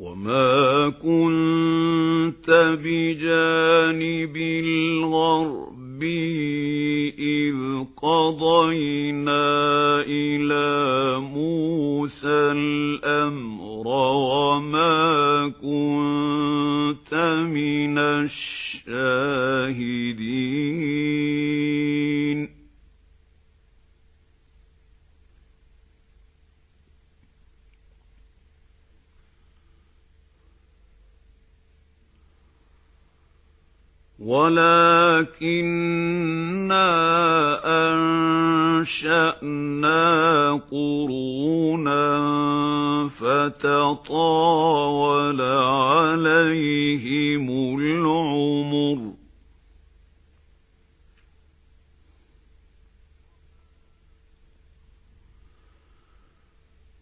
وَمَا كُنتَ بِجَانِبِ الْغَرْبِ إِذْ قَضَيْنَا إِلَى مُوسَى الْأَمْرَ وَمَا وَلَكِنَّا أَنشَأْنَا قُرُونًا فَتَطَاوَلَ عَلَيْهِمُ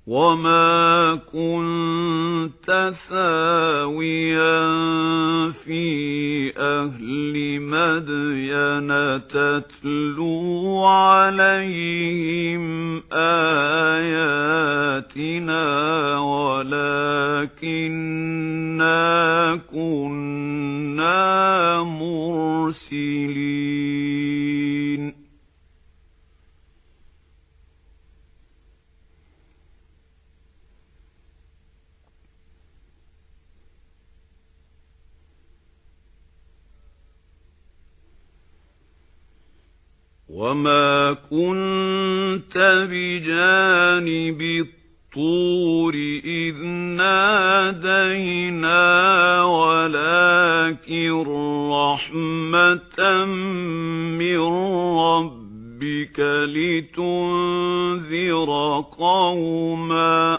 وَمَا كُنتَ ثَاوِيًا فِي أَهْلِ مَدْيَنَ تَتْلُو عَلَيْهِمْ آيَاتِنَا وَمَا كُنتَ بِجَانِبِ الطُّورِ إِذْ نَادَيْنَا وَلَكِن رَّحْمَةً مِّن رَّبِّكَ لِتُنذِرَ قَوْمًا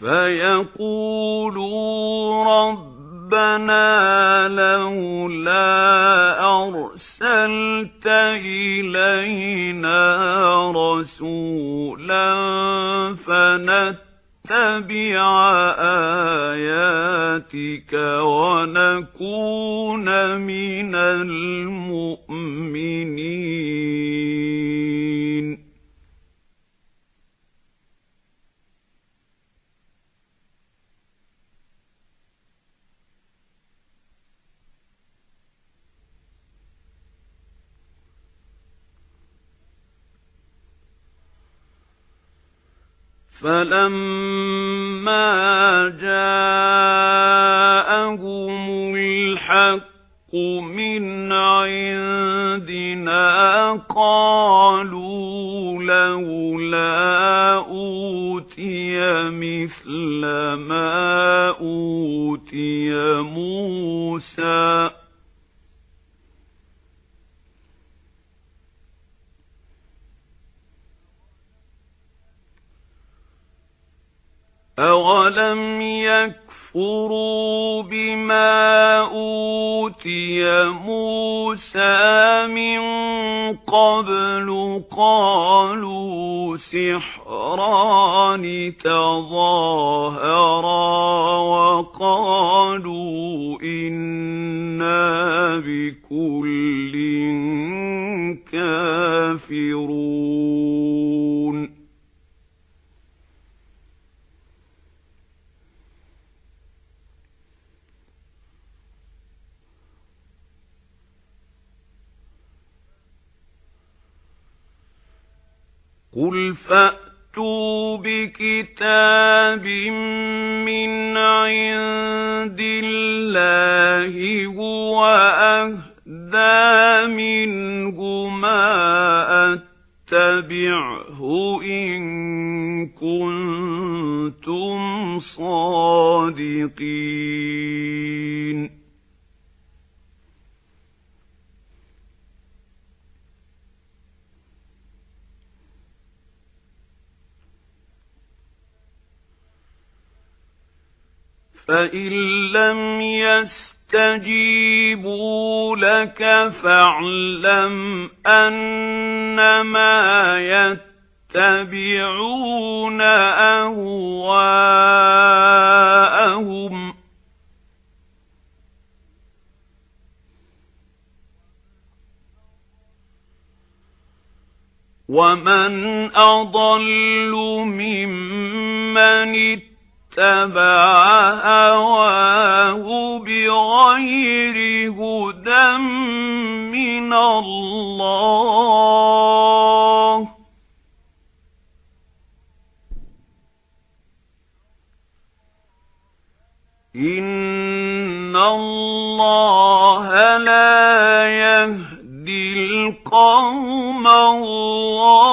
فَيَقُولُوا رَبَّنَا لَوْلَا أَرْسَلْتَ إِلَيْنَا رَسُولًا فَنَتَّبِعَ آيَاتِكَ وَنَكُونَ مِنَ الْمُؤْمِنِينَ. فَلَمَّا جَاءَهُمُ الْحَقُّ مِنْ عِندِنَا قَالُوا لَوْلَا أُوتِيَ مِثْلَ مَا أُوتِيَ مُوسَى أَوَلَمْ يَكْفُرُوا بِمَا أُوتِيَ مُوسَى مِنْ قَبْلُ قَالُوا سِحْرَانِ تظاهرا وقالوا قُلْ فَأْتُوا بِكِتَابٍ مِّنْ عِندِ اللَّهِ هُوَ أَهْدَىٰ مِنْهُمَا أَتَّبِعْهُ إِن كُنتُمْ صَادِقِينَ فَإِن لَّمْ يَسْتَجِيبُوا لَكَ فَاعْلَمْ أَنَّمَا يَتَّبِعُونَ أَهْوَاءَهُمْ وَمَنْ أَضَلُّ مِمَّنِ اتَّبَعَ هَوَاهُ بِغَيْرِ هُدًى مِنَ اللَّهِ. إِنَّ اللَّهَ لَا يَهْدِي الْقَوْمَ الظَّالِمِينَ.